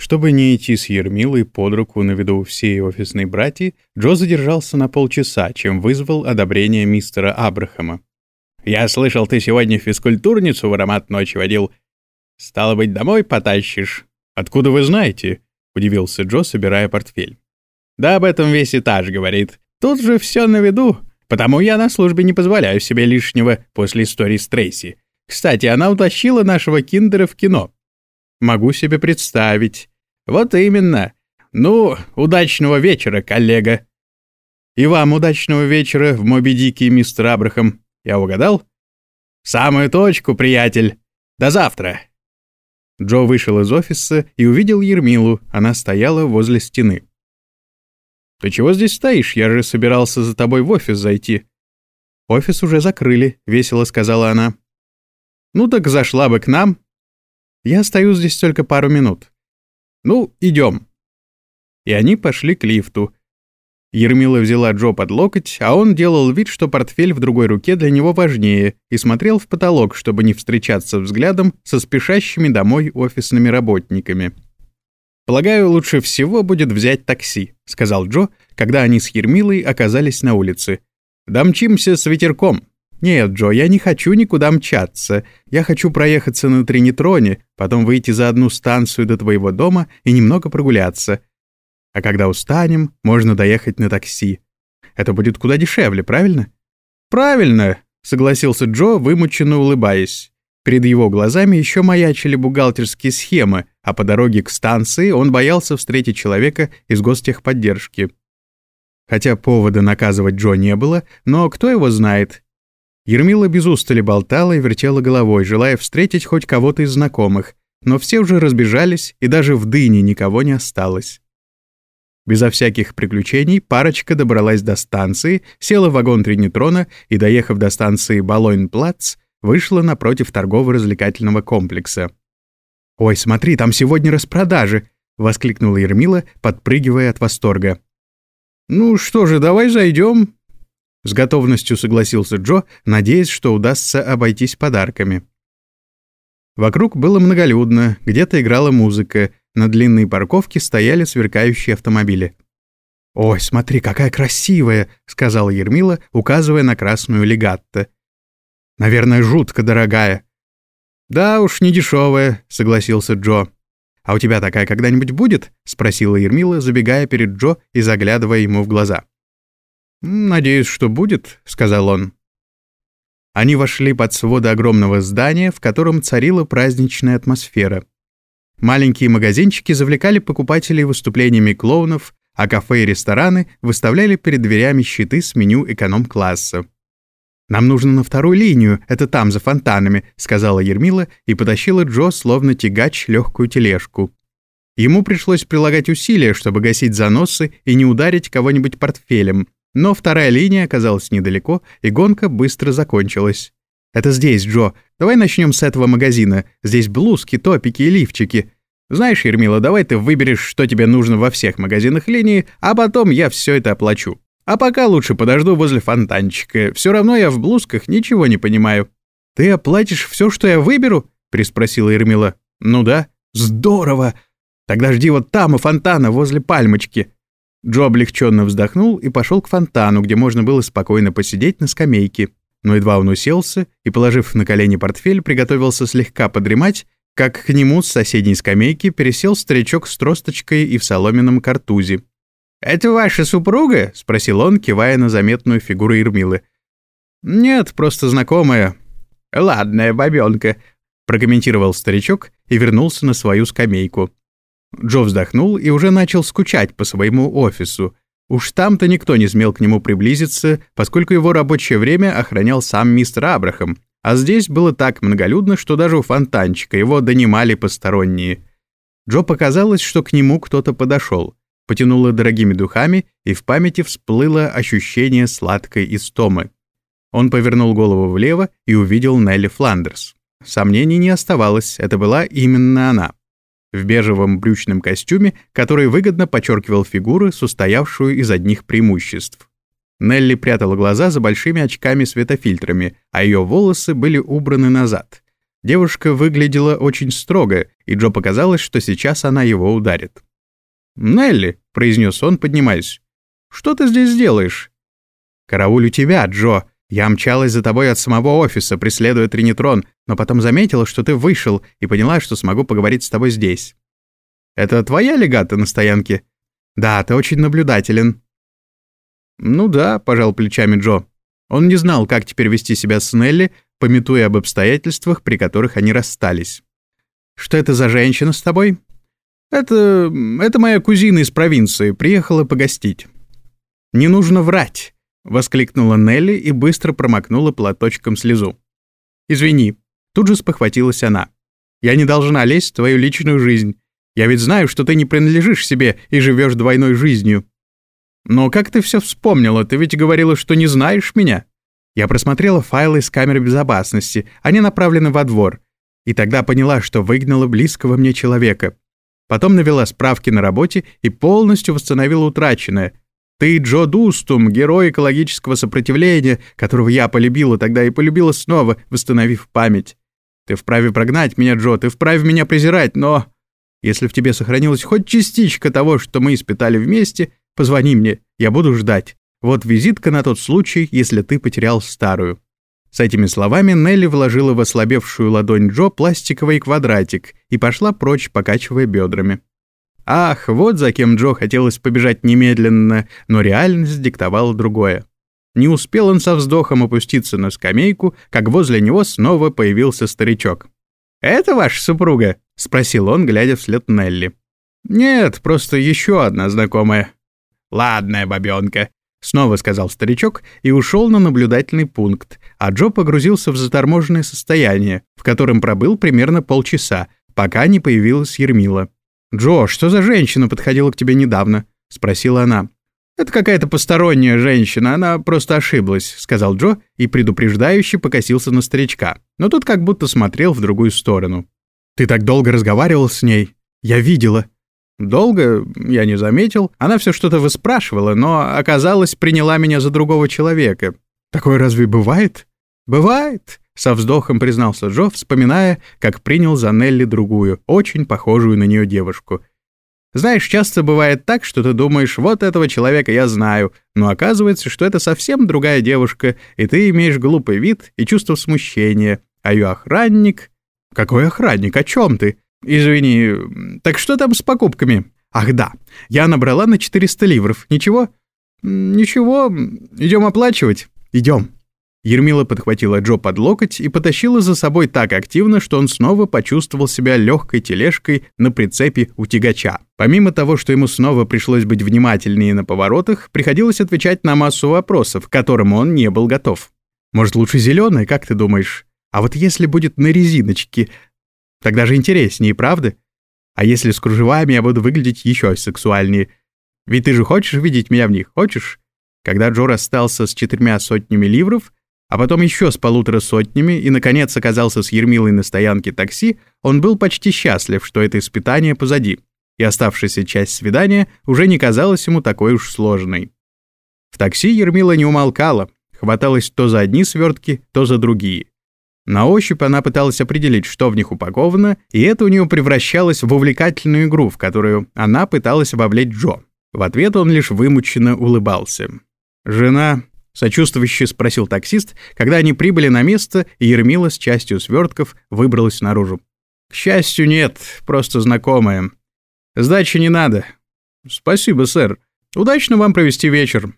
Чтобы не идти с Ермилой под руку на виду всей офисной братьи, Джо задержался на полчаса, чем вызвал одобрение мистера Абрахама. «Я слышал, ты сегодня физкультурницу в аромат ночи водил. Стало быть, домой потащишь?» «Откуда вы знаете?» — удивился Джо, собирая портфель. «Да об этом весь этаж говорит. Тут же все на виду, потому я на службе не позволяю себе лишнего после истории с Трейси. Кстати, она утащила нашего киндера в кино. Могу себе представить. Вот именно. Ну, удачного вечера, коллега. И вам удачного вечера в Моби Дике, мистер Абрахам. Я угадал? самую точку, приятель. До завтра. Джо вышел из офиса и увидел Ермилу. Она стояла возле стены. «Ты чего здесь стоишь? Я же собирался за тобой в офис зайти». «Офис уже закрыли», — весело сказала она. «Ну так зашла бы к нам, я стою здесь только пару минут. Ну, идем. И они пошли к лифту. Ермила взяла Джо под локоть, а он делал вид, что портфель в другой руке для него важнее, и смотрел в потолок, чтобы не встречаться взглядом со спешащими домой офисными работниками. «Полагаю, лучше всего будет взять такси», — сказал Джо, когда они с Ермилой оказались на улице. «Домчимся с ветерком». «Нет, Джо, я не хочу никуда мчаться. Я хочу проехаться на Тринитроне, потом выйти за одну станцию до твоего дома и немного прогуляться. А когда устанем, можно доехать на такси. Это будет куда дешевле, правильно?» «Правильно», — согласился Джо, вымученно улыбаясь. Перед его глазами еще маячили бухгалтерские схемы, а по дороге к станции он боялся встретить человека из гостехподдержки. Хотя повода наказывать Джо не было, но кто его знает, Ермила без устали болтала и вертела головой, желая встретить хоть кого-то из знакомых, но все уже разбежались, и даже в дыне никого не осталось. Безо всяких приключений парочка добралась до станции, села в вагон Тринитрона и, доехав до станции Балойн-Плац, вышла напротив торгово-развлекательного комплекса. «Ой, смотри, там сегодня распродажи!» — воскликнула Ермила, подпрыгивая от восторга. «Ну что же, давай зайдем, с готовностью согласился Джо, надеясь, что удастся обойтись подарками. Вокруг было многолюдно, где-то играла музыка, на длинной парковке стояли сверкающие автомобили. «Ой, смотри, какая красивая!» — сказала Ермила, указывая на красную легатто. «Наверное, жутко дорогая». «Да уж, не дешевая», — согласился Джо. «А у тебя такая когда-нибудь будет?» — спросила Ермила, забегая перед Джо и заглядывая ему в глаза. «Надеюсь, что будет», — сказал он. Они вошли под своды огромного здания, в котором царила праздничная атмосфера. Маленькие магазинчики завлекали покупателей выступлениями клоунов, а кафе и рестораны выставляли перед дверями щиты с меню эконом-класса. «Нам нужно на вторую линию, это там, за фонтанами», — сказала Ермила и потащила Джо, словно тягач, легкую тележку. Ему пришлось прилагать усилия, чтобы гасить заносы и не ударить кого-нибудь портфелем, но вторая линия оказалась недалеко, и гонка быстро закончилась. «Это здесь, Джо. Давай начнем с этого магазина. Здесь блузки, топики и лифчики. Знаешь, Ермила, давай ты выберешь, что тебе нужно во всех магазинах линии, а потом я все это оплачу. А пока лучше подожду возле фонтанчика. Все равно я в блузках ничего не понимаю». «Ты оплатишь все, что я выберу?» — переспросила Ермила. «Ну да». «Здорово! Тогда жди вот там у фонтана возле пальмочки. Джо облегченно вздохнул и пошел к фонтану, где можно было спокойно посидеть на скамейке. Но едва он уселся и, положив на колени портфель, приготовился слегка подремать, как к нему с соседней скамейки пересел старичок с тросточкой и в соломенном картузе. «Это ваша супруга?» — спросил он, кивая на заметную фигуру Ермилы. «Нет, просто знакомая». «Ладная бабёнка», — прокомментировал старичок и вернулся на свою скамейку. Джо вздохнул и уже начал скучать по своему офису. Уж там-то никто не смел к нему приблизиться, поскольку его рабочее время охранял сам мистер Абрахам, а здесь было так многолюдно, что даже у фонтанчика его донимали посторонние. Джо показалось, что к нему кто-то подошел, потянуло дорогими духами, и в памяти всплыло ощущение сладкой истомы. Он повернул голову влево и увидел Нелли Фландерс. Сомнений не оставалось, это была именно она в бежевом брючном костюме, который выгодно подчеркивал фигуру, состоявшую из одних преимуществ. Нелли прятала глаза за большими очками-светофильтрами, а ее волосы были убраны назад. Девушка выглядела очень строго, и Джо показалось, что сейчас она его ударит. «Нелли», — произнес он, поднимаясь, — «что ты здесь делаешь?» «Караулю тебя, Джо. Я мчалась за тобой от самого офиса, преследуя Тринитрон, но потом заметила, что ты вышел, и поняла, что смогу поговорить с тобой здесь». «Это твоя легата на стоянке?» «Да, ты очень наблюдателен». «Ну да», — пожал плечами Джо. Он не знал, как теперь вести себя с Нелли, пометуя об обстоятельствах, при которых они расстались. «Что это за женщина с тобой?» «Это... это моя кузина из провинции, приехала погостить». «Не нужно врать», — воскликнула Нелли и быстро промокнула платочком слезу. «Извини», — тут же спохватилась она. «Я не должна лезть в твою личную жизнь. Я ведь знаю, что ты не принадлежишь себе и живешь двойной жизнью». «Но как ты все вспомнила? Ты ведь говорила, что не знаешь меня». Я просмотрела файлы из камеры безопасности, они направлены во двор, и тогда поняла, что выгнала близкого мне человека. Потом навела справки на работе и полностью восстановила утраченное. Ты Джо Дустум, герой экологического сопротивления, которого я полюбила тогда и полюбила снова, восстановив память. Ты вправе прогнать меня, Джо, ты вправе меня презирать, но... Если в тебе сохранилась хоть частичка того, что мы испытали вместе, позвони мне, я буду ждать. Вот визитка на тот случай, если ты потерял старую». С этими словами Нелли вложила в ослабевшую ладонь Джо пластиковый квадратик и пошла прочь, покачивая бедрами. Ах, вот за кем Джо хотелось побежать немедленно, но реальность диктовала другое. Не успел он со вздохом опуститься на скамейку, как возле него снова появился старичок. «Это ваша супруга?» — спросил он, глядя вслед Нелли. «Нет, просто еще одна знакомая». «Ладная бабенка», Снова сказал старичок и ушел на наблюдательный пункт, а Джо погрузился в заторможенное состояние, в котором пробыл примерно полчаса, пока не появилась Ермила. «Джо, что за женщина подходила к тебе недавно?» — спросила она. «Это какая-то посторонняя женщина, она просто ошиблась», — сказал Джо и предупреждающе покосился на старичка. Но тот как будто смотрел в другую сторону. «Ты так долго разговаривал с ней? Я видела», Долго я не заметил. Она все что-то выспрашивала, но, оказалось, приняла меня за другого человека. Такое разве бывает? Бывает, со вздохом признался Джо, вспоминая, как принял за Нелли другую, очень похожую на нее девушку. Знаешь, часто бывает так, что ты думаешь, вот этого человека я знаю, но оказывается, что это совсем другая девушка, и ты имеешь глупый вид и чувство смущения, а ее охранник... Какой охранник? О чем ты? «Извини, так что там с покупками?» «Ах да, я набрала на 400 ливров. Ничего?» «Ничего, идем оплачивать?» «Идем». Ермила подхватила Джо под локоть и потащила за собой так активно, что он снова почувствовал себя легкой тележкой на прицепе у тягача. Помимо того, что ему снова пришлось быть внимательнее на поворотах, приходилось отвечать на массу вопросов, к которым он не был готов. «Может, лучше зеленый, как ты думаешь? А вот если будет на резиночке, Тогда же интереснее, правда? А если с кружевами я буду выглядеть еще сексуальнее? Ведь ты же хочешь видеть меня в них, хочешь? Когда Джо расстался с четырьмя сотнями ливров, а потом еще с полутора сотнями и, наконец, оказался с Ермилой на стоянке такси, он был почти счастлив, что это испытание позади, и оставшаяся часть свидания уже не казалась ему такой уж сложной. В такси Ермила не умолкала, хваталась то за одни свертки, то за другие. На ощупь она пыталась определить, что в них упаковано, и это у нее превращалось в увлекательную игру, в которую она пыталась вовлечь Джо. В ответ он лишь вымученно улыбался. «Жена?» — сочувствующе спросил таксист, когда они прибыли на место, и Ермила с частью свертков выбралась наружу. «К счастью, нет, просто знакомая. Сдачи не надо». «Спасибо, сэр. Удачно вам провести вечер.